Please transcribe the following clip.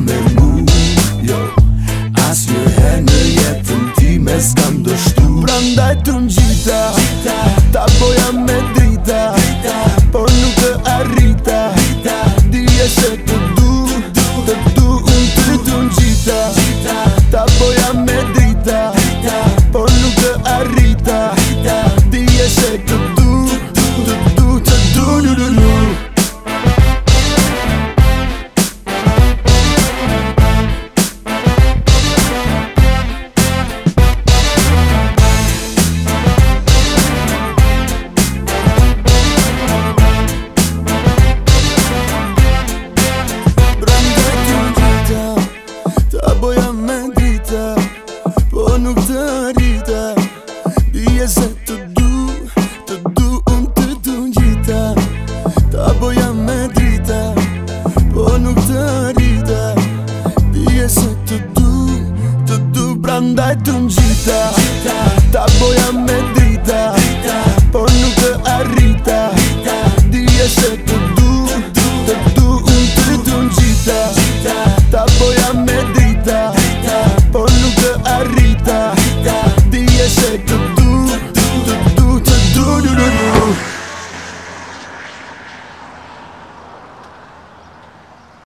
me mu jo. As një herë në jetën ti me s'kam dështu Pra ndaj të gjita Ta poja me drita, drita. ndaj të më gjitha Ta boja me drita